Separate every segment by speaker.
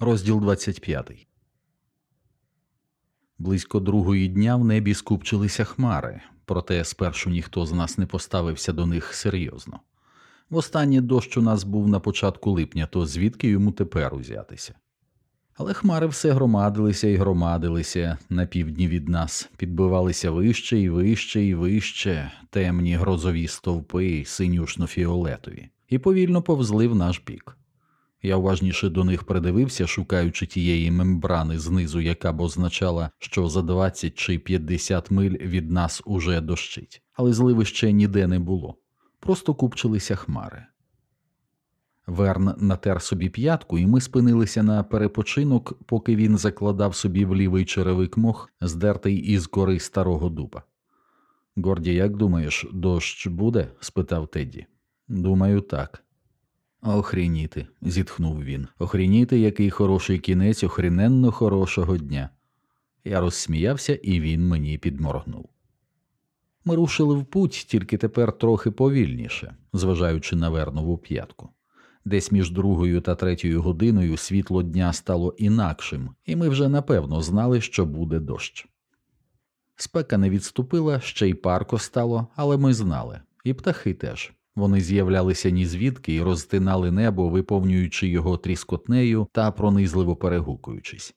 Speaker 1: Розділ 25. Близько другої дня в небі скупчилися хмари, проте спершу ніхто з нас не поставився до них серйозно. Востаннє дощ у нас був на початку липня, то звідки йому тепер узятися? Але хмари все громадилися і громадилися на півдні від нас, підбивалися вище і вище і вище, темні грозові стовпи, синюшно-фіолетові, і повільно повзли в наш бік. Я уважніше до них придивився, шукаючи тієї мембрани знизу, яка б означала, що за 20 чи 50 миль від нас уже дощить, але зливи ще ніде не було, просто купчилися хмари. Верн натер собі п'ятку, і ми спинилися на перепочинок, поки він закладав собі в лівий черевик мох, здертий із кори старого дуба. Горді, як думаєш, дощ буде? спитав Тедді. Думаю, так. Охрініти, зітхнув він. Охрініти, який хороший кінець охріненно хорошого дня. Я розсміявся, і він мені підморгнув. Ми рушили в путь, тільки тепер трохи повільніше, зважаючи на вернову п'ятку. Десь між другою та третьою годиною світло дня стало інакшим, і ми вже напевно знали, що буде дощ. Спека не відступила, ще й парко стало, але ми знали, і птахи теж. Вони з'являлися ні звідки і розтинали небо, виповнюючи його тріскотнею та пронизливо перегукуючись.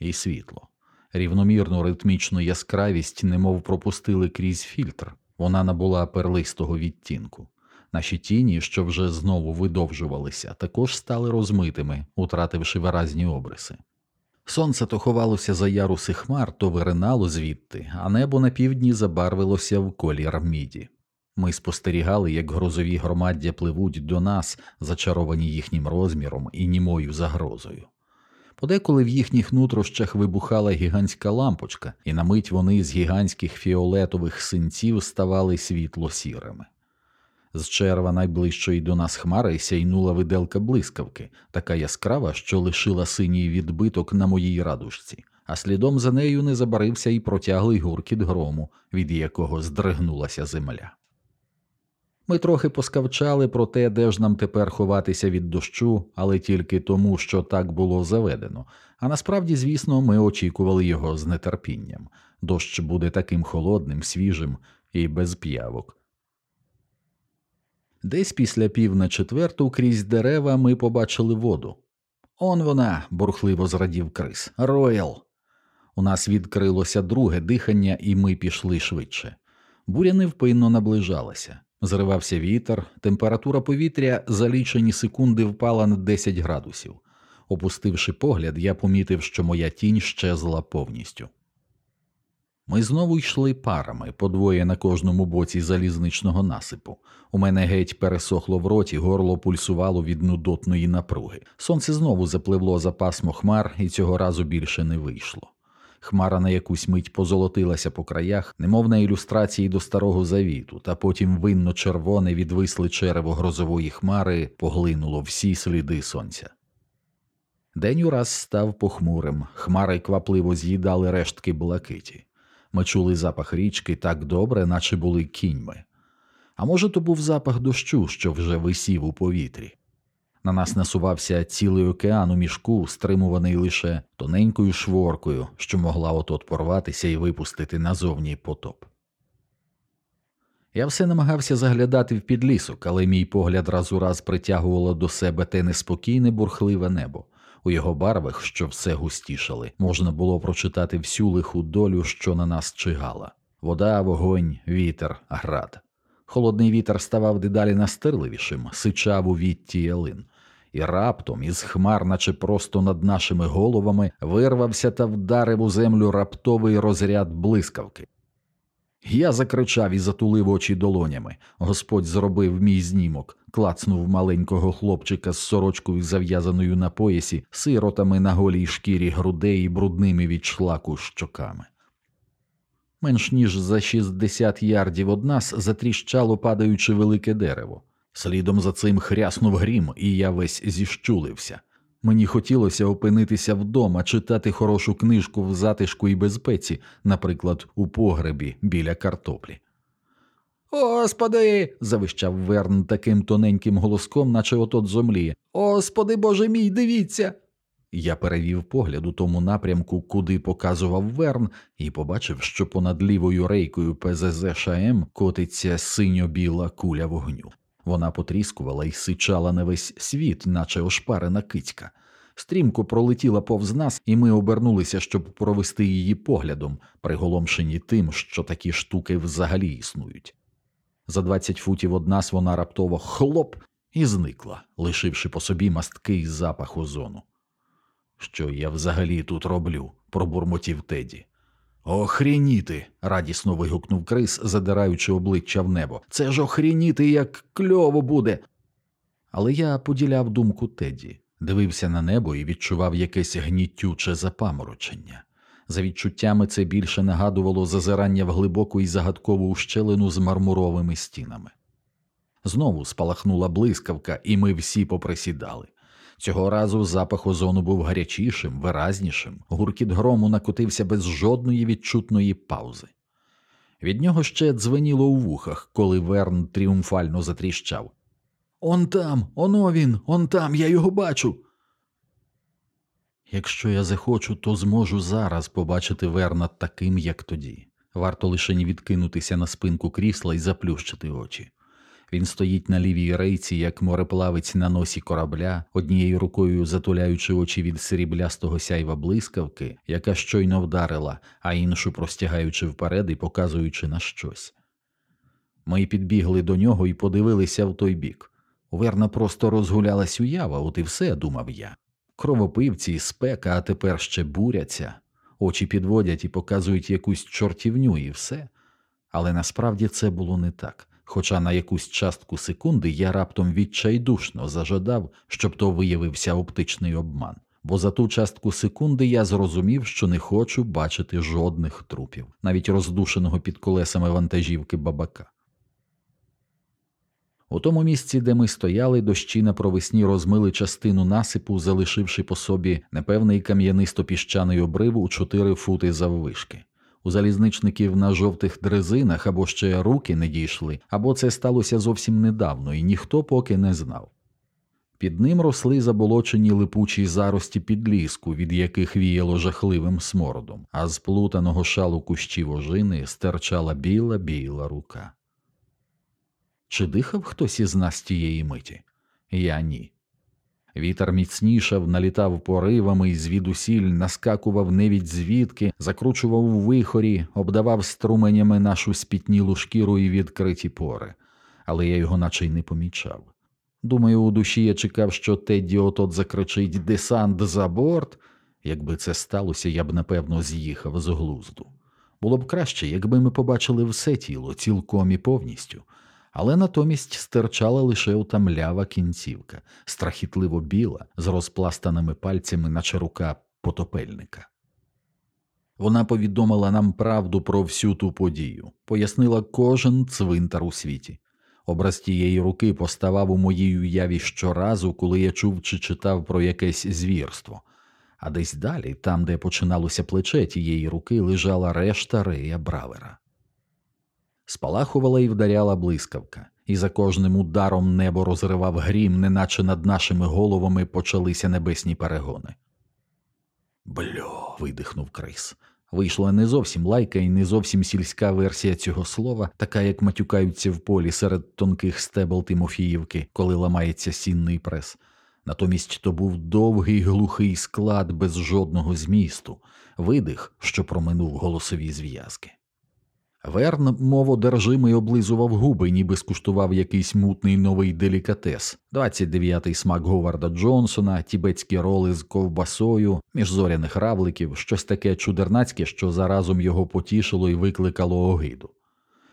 Speaker 1: І світло. Рівномірну ритмічну яскравість немов пропустили крізь фільтр, вона набула перлистого відтінку. Наші тіні, що вже знову видовжувалися, також стали розмитими, утративши виразні обриси. Сонце то ховалося за яруси хмар, то виринало звідти, а небо на півдні забарвилося в колір міді. Ми спостерігали, як грозові громаддя пливуть до нас, зачаровані їхнім розміром і німою загрозою. Подеколи в їхніх нутрощах вибухала гігантська лампочка, і на мить вони з гігантських фіолетових синців ставали світло сірими. З черва найближчої до нас хмари сяйнула виделка блискавки, така яскрава, що лишила синій відбиток на моїй радужці, а слідом за нею не забарився і протяглий гуркіт грому, від якого здригнулася земля. Ми трохи поскавчали про те, де ж нам тепер ховатися від дощу, але тільки тому, що так було заведено. А насправді, звісно, ми очікували його з нетерпінням. Дощ буде таким холодним, свіжим і без п'явок. Десь після пів на четверту крізь дерева ми побачили воду. Он вона, бурхливо зрадів Крис. Роял. У нас відкрилося друге дихання, і ми пішли швидше. Буря невпинно наближалася. Зривався вітер, температура повітря за лічені секунди впала на 10 градусів. Опустивши погляд, я помітив, що моя тінь щезла повністю. Ми знову йшли парами, по двоє на кожному боці залізничного насипу. У мене геть пересохло в роті, горло пульсувало від нудотної напруги. Сонце знову запливло за пасмо хмар, і цього разу більше не вийшло. Хмара на якусь мить позолотилася по краях, немов на ілюстрації до старого завіту, та потім винно червоне відвисле черево грозової хмари поглинуло всі сліди сонця. День ураз став похмурим, хмари квапливо з'їдали рештки блакиті. Ми чули запах річки так добре, наче були кіньми. А може, то був запах дощу, що вже висів у повітрі. На нас насувався цілий океан у мішку, стримуваний лише тоненькою шворкою, що могла отот порватися і випустити назовні потоп. Я все намагався заглядати в підлісок, але мій погляд раз у раз притягувало до себе те неспокійне бурхливе небо. У його барвах, що все густішали, можна було прочитати всю лиху долю, що на нас чигала вода, вогонь, вітер, град. Холодний вітер ставав дедалі настирливішим, сичав у вітті ялин і раптом із хмар, наче просто над нашими головами, вирвався та вдарив у землю раптовий розряд блискавки. Я закричав і затулив очі долонями. Господь зробив мій знімок, клацнув маленького хлопчика з сорочкою, зав'язаною на поясі, сиротами на голій шкірі грудей і брудними від шлаку щоками. Менш ніж за 60 ярдів од нас затріщало падаючи велике дерево. Слідом за цим хряснув грім, і я весь зіщулився. Мені хотілося опинитися вдома, читати хорошу книжку в затишку і безпеці, наприклад, у погребі біля картоплі. Господи. завищав Верн таким тоненьким голоском, наче отот зомліє. Господи Боже мій, дивіться. Я перевів погляд у тому напрямку, куди показував Верн, і побачив, що понад лівою рейкою ПЗЗ ШМ котиться синьо-біла куля вогню. Вона потріскувала і сичала на весь світ, наче ошпарена кицька. Стрімко пролетіла повз нас, і ми обернулися, щоб провести її поглядом, приголомшені тим, що такі штуки взагалі існують. За двадцять футів од нас вона раптово хлоп і зникла, лишивши по собі масткий запах озону. Що я взагалі тут роблю? пробурмотів Теді. Охрініти. радісно вигукнув Крис, задираючи обличчя в небо. Це ж охрініти, як кльово буде. Але я поділяв думку Теді, дивився на небо і відчував якесь гнітюче запаморочення. За відчуттями це більше нагадувало зазирання в глибоку і загадкову ущелину з мармуровими стінами. Знову спалахнула блискавка, і ми всі поприсідали. Цього разу запах озону був гарячішим, виразнішим, гуркіт грому накотився без жодної відчутної паузи. Від нього ще дзвеніло у вухах, коли Верн тріумфально затріщав. Он там, оно він, он там, я його бачу. Якщо я захочу, то зможу зараз побачити Верна таким, як тоді. Варто лише не відкинутися на спинку крісла і заплющити очі. Він стоїть на лівій рейці, як мореплавець на носі корабля, однією рукою затуляючи очі від сріблястого сяйва блискавки, яка щойно вдарила, а іншу простягаючи вперед і показуючи на щось. Ми підбігли до нього і подивилися в той бік. Верна просто розгулялась уява, от і все, думав я. Кровопивці, спека, а тепер ще буряться, очі підводять і показують якусь чортівню і все. Але насправді це було не так хоча на якусь частку секунди я раптом відчайдушно зажадав, щоб то виявився оптичний обман, бо за ту частку секунди я зрозумів, що не хочу бачити жодних трупів, навіть роздушеного під колесами вантажівки бабака. У тому місці, де ми стояли, дощі на провесні розмили частину насипу, залишивши по собі непевний кам'янисто піщаний обрив у чотири фути заввишки. У залізничників на жовтих дрезинах або ще руки не дійшли, або це сталося зовсім недавно, і ніхто поки не знав. Під ним росли заболочені липучі зарості підліску, від яких віяло жахливим смородом, а з плутаного шалу кущів ожини стирчала біла біла рука. Чи дихав хтось із нас тієї миті? Я ні. Вітер міцнішав, налітав поривами звідусіль, наскакував невідь звідки, закручував у вихорі, обдавав струменями нашу спітнілу шкіру і відкриті пори, але я його наче й не помічав. Думаю, у душі я чекав, що Тедді отот закричить десант за борт. Якби це сталося, я б напевно з'їхав з глузду. Було б краще, якби ми побачили все тіло цілком і повністю але натомість стирчала лише утамлява кінцівка, страхітливо біла, з розпластаними пальцями, наче рука потопельника. Вона повідомила нам правду про всю ту подію, пояснила кожен цвинтар у світі. Образ тієї руки поставав у моїй уяві щоразу, коли я чув чи читав про якесь звірство, а десь далі, там, де починалося плече тієї руки, лежала решта рея бравера. Спалахувала і вдаряла блискавка, і за кожним ударом небо розривав грім, неначе над нашими головами почалися небесні перегони. Бльо. видихнув Крис. Вийшла не зовсім лайка і не зовсім сільська версія цього слова, така як матюкаються в полі серед тонких стебел Тимофіївки, коли ламається сінний прес. Натомість то був довгий глухий склад без жодного змісту, видих, що проминув голосові зв'язки. Верн моводержимий облизував губи, ніби скуштував якийсь мутний новий делікатес, 29-й смак Говарда Джонсона, тібетські роли з ковбасою, міжзоряних равликів, щось таке чудернацьке, що заразом його потішило і викликало огиду.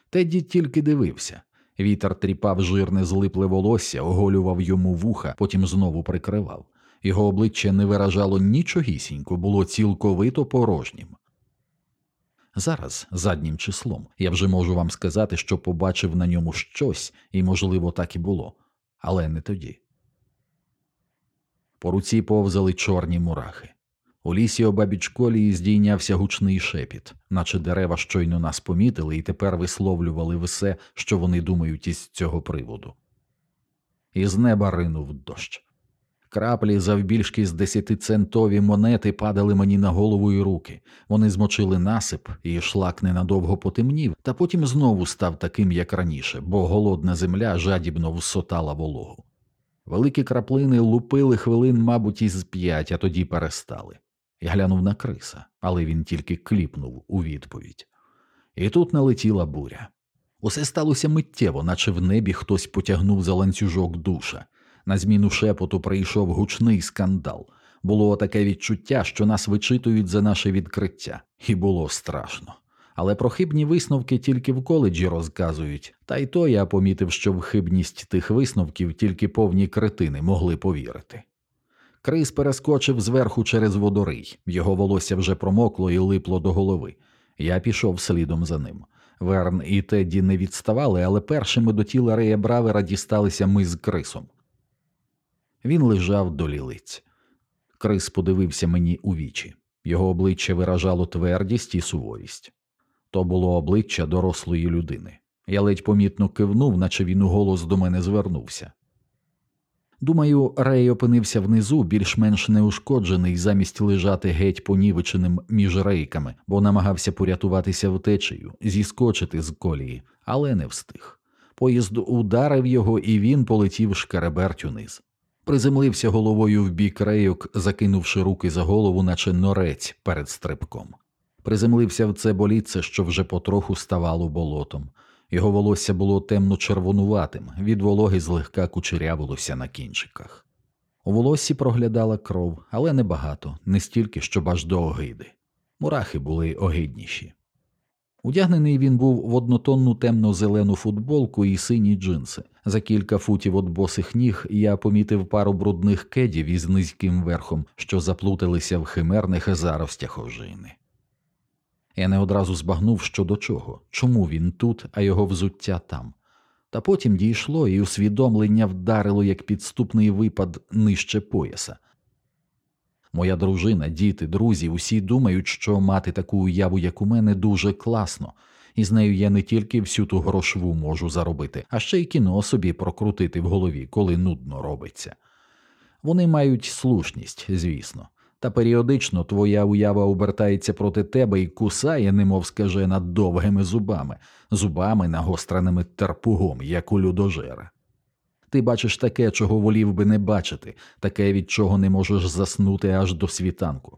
Speaker 1: Тедді тільки дивився. Вітер тріпав жирне злипле волосся, оголював йому вуха, потім знову прикривав. Його обличчя не виражало нічогісінько, було цілковито порожнім. Зараз, заднім числом, я вже можу вам сказати, що побачив на ньому щось, і, можливо, так і було, але не тоді. По руці повзали чорні мурахи. У лісі обабіч колії здійнявся гучний шепіт, наче дерева щойно нас помітили і тепер висловлювали все, що вони думають із цього приводу. Із неба ринув дощ. Краплі завбільшки з десятицентові монети падали мені на голову і руки. Вони змочили насип, і шлак ненадовго потемнів, та потім знову став таким, як раніше, бо голодна земля жадібно всотала вологу. Великі краплини лупили хвилин, мабуть, із п'ять, а тоді перестали. Я глянув на криса, але він тільки кліпнув у відповідь. І тут налетіла буря. Усе сталося миттєво, наче в небі хтось потягнув за ланцюжок душа. На зміну шепоту прийшов гучний скандал. Було таке відчуття, що нас вичитують за наше відкриття, і було страшно. Але про хибні висновки тільки в коледжі розказують, та й то я помітив, що в хибність тих висновків тільки повні кретини могли повірити. Крис перескочив зверху через водорий, його волосся вже промокло і липло до голови. Я пішов слідом за ним. Верн і Тедді не відставали, але першими до тіла Рея Бравера дісталися ми з Крисом. Він лежав до лілиць. Крис подивився мені у вічі. Його обличчя виражало твердість і суворість. То було обличчя дорослої людини. Я ледь помітно кивнув, наче він у голос до мене звернувся. Думаю, Рей опинився внизу, більш-менш неушкоджений, замість лежати геть понівеченим між рейками, бо намагався порятуватися втечею, зіскочити з колії, але не встиг. Поїзд ударив його, і він полетів шкереберть униз. Приземлився головою в бік рейок, закинувши руки за голову, наче норець перед стрибком. Приземлився в це боліце, що вже потроху ставало болотом. Його волосся було темно червонуватим, від вологи злегка кучерявилося на кінчиках. У волоссі проглядала кров, але небагато, не стільки, щоб аж до огиди. Мурахи були огидніші. Удягнений він був в однотонну темно-зелену футболку і сині джинси. За кілька футів від босих ніг я помітив пару брудних кедів із низьким верхом, що заплуталися в химерних заростях ожини. Я не одразу збагнув, що до чого, чому він тут, а його взуття там. Та потім дійшло, і усвідомлення вдарило як підступний випад нижче пояса. Моя дружина, діти, друзі, усі думають, що мати таку уяву, як у мене, дуже класно, і з нею я не тільки всю ту грошву можу заробити, а ще й кіно собі прокрутити в голові, коли нудно робиться. Вони мають слушність, звісно, та періодично твоя уява обертається проти тебе і кусає, немов скажена, довгими зубами, зубами нагостреними терпугом, як у людожера. Ти бачиш таке, чого волів би не бачити, таке, від чого не можеш заснути аж до світанку.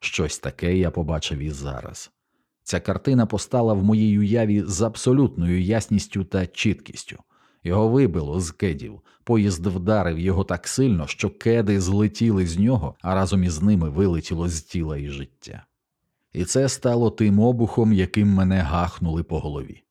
Speaker 1: Щось таке я побачив і зараз. Ця картина постала в моїй уяві з абсолютною ясністю та чіткістю. Його вибило з кедів, поїзд вдарив його так сильно, що кеди злетіли з нього, а разом із ними вилетіло з тіла і життя. І це стало тим обухом, яким мене гахнули по голові.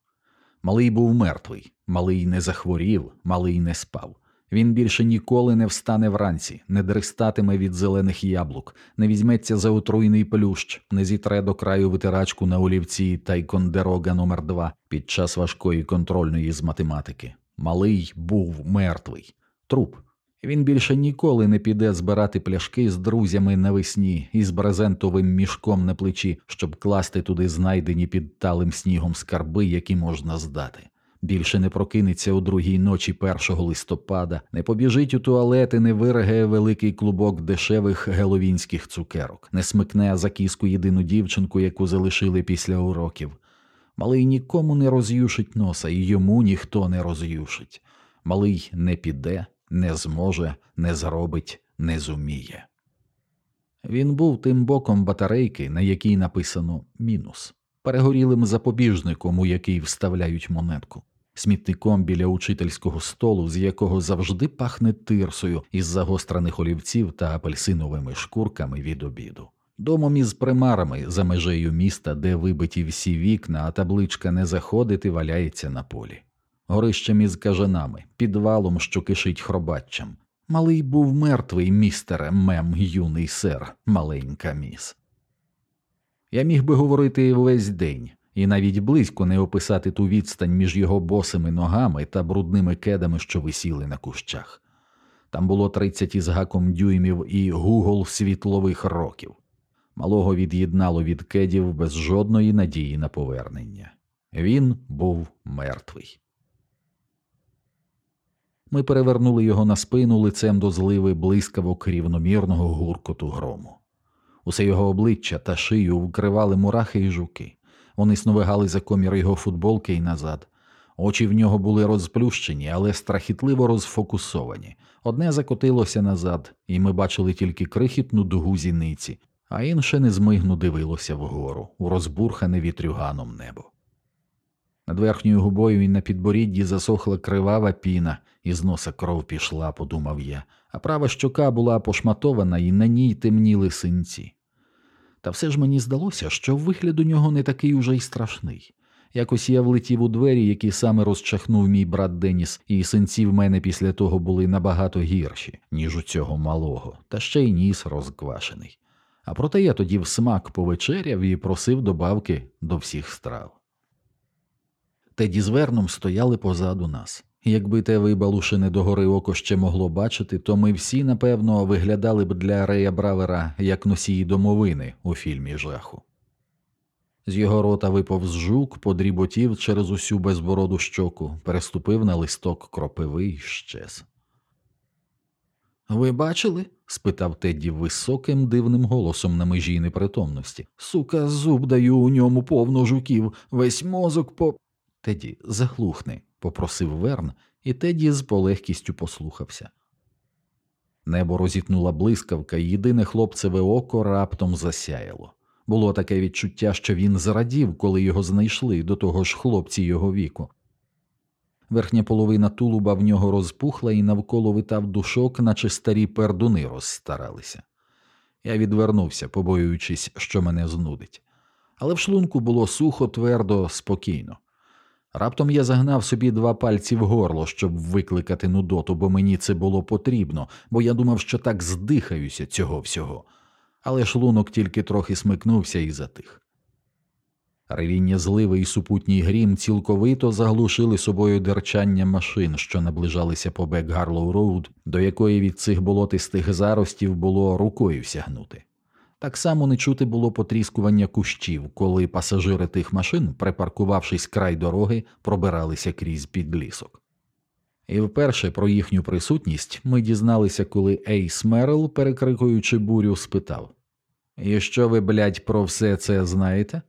Speaker 1: Малий був мертвий, малий не захворів, малий не спав. Він більше ніколи не встане вранці, не дристатиме від зелених яблук, не візьметься за отруйний плющ, не зітре до краю витирачку на олівці Тайкондерога номер 2 під час важкої контрольної з математики. Малий був мертвий, труп. Він більше ніколи не піде збирати пляшки з друзями навесні із брезентовим мішком на плечі, щоб класти туди знайдені під талим снігом скарби, які можна здати. Більше не прокинеться у другій ночі 1 листопада, не побіжить у туалет і не виригає великий клубок дешевих геловінських цукерок, не смикне за кіску єдину дівчинку, яку залишили після уроків. Малий нікому не роз'юшить носа, і йому ніхто не роз'юшить. Малий не піде, не зможе, не зробить, не зуміє. Він був тим боком батарейки, на якій написано мінус, перегорілим запобіжником, у який вставляють монетку, смітником біля учительського столу, з якого завжди пахне тирсою із загострених олівців та апельсиновими шкурками від обіду. Домом із примарами за межею міста, де вибиті всі вікна, а табличка не заходити, валяється на полі, горищем із кажанами, підвалом, що кишить хробаччям. Малий був мертвий, містере, мем, юний сер, маленька міс. Я міг би говорити весь день і навіть близько не описати ту відстань між його босими ногами та брудними кедами, що висіли на кущах. Там було тридцять із гаком дюймів і гугол світлових років. Малого від'єднало від кедів без жодної надії на повернення. Він був мертвий. Ми перевернули його на спину лицем до зливи блискавок рівномірного гуркоту грому. Усе його обличчя та шию вкривали мурахи і жуки. Вони сновигали за комір його футболки і назад. Очі в нього були розплющені, але страхітливо розфокусовані. Одне закотилося назад, і ми бачили тільки крихітну дугу зіниці, а інше незмигно дивилося вгору, у розбурхане вітрюганом небо. Над верхньою губою і на підборідді засохла кривава піна, і з носа кров пішла, подумав я, а права щока була пошматована, і на ній темніли синці. Та все ж мені здалося, що вигляд у нього не такий уже й страшний. Якось я влетів у двері, які саме розчахнув мій брат Деніс, і синці в мене після того були набагато гірші, ніж у цього малого, та ще й ніс розквашений. А проте я тоді в смак повечеряв і просив добавки до всіх страв. Теді з Верном стояли позаду нас. Якби те вибалушене догори око ще могло бачити, то ми всі, напевно, виглядали б для Рея Бравера як носії домовини у фільмі жаху. З його рота виповз жук, подріботів через усю безбороду щоку, переступив на листок кропиви і щез. Ви бачили? спитав Тедді високим дивним голосом на межі непритомності. Сука, зуб даю у ньому повно жуків, весь мозок по. Теді, заглухни, попросив Верн, і Теді з полегкістю послухався. Небо розітнула блискавка, і єдине хлопцеве око раптом засяяло. Було таке відчуття, що він зрадів, коли його знайшли, до того ж хлопці його віку. Верхня половина тулуба в нього розпухла і навколо витав душок, наче старі пердуни розстаралися. Я відвернувся, побоюючись, що мене знудить. Але в шлунку було сухо, твердо, спокійно. Раптом я загнав собі два пальці в горло, щоб викликати нудоту, бо мені це було потрібно, бо я думав, що так здихаюся цього всього. Але шлунок тільки трохи смикнувся і затих. Ревіння зливи і супутній грім цілковито заглушили собою дерчання машин, що наближалися по бек Гарлоу Роуд, до якої від цих болотистих заростів було рукою сягнути. Так само не чути було потріскування кущів, коли пасажири тих машин, припаркувавшись край дороги, пробиралися крізь підлісок. І вперше про їхню присутність ми дізналися, коли Ейс Меррілл, перекрикуючи бурю, спитав І що ви, блядь, про все це знаєте?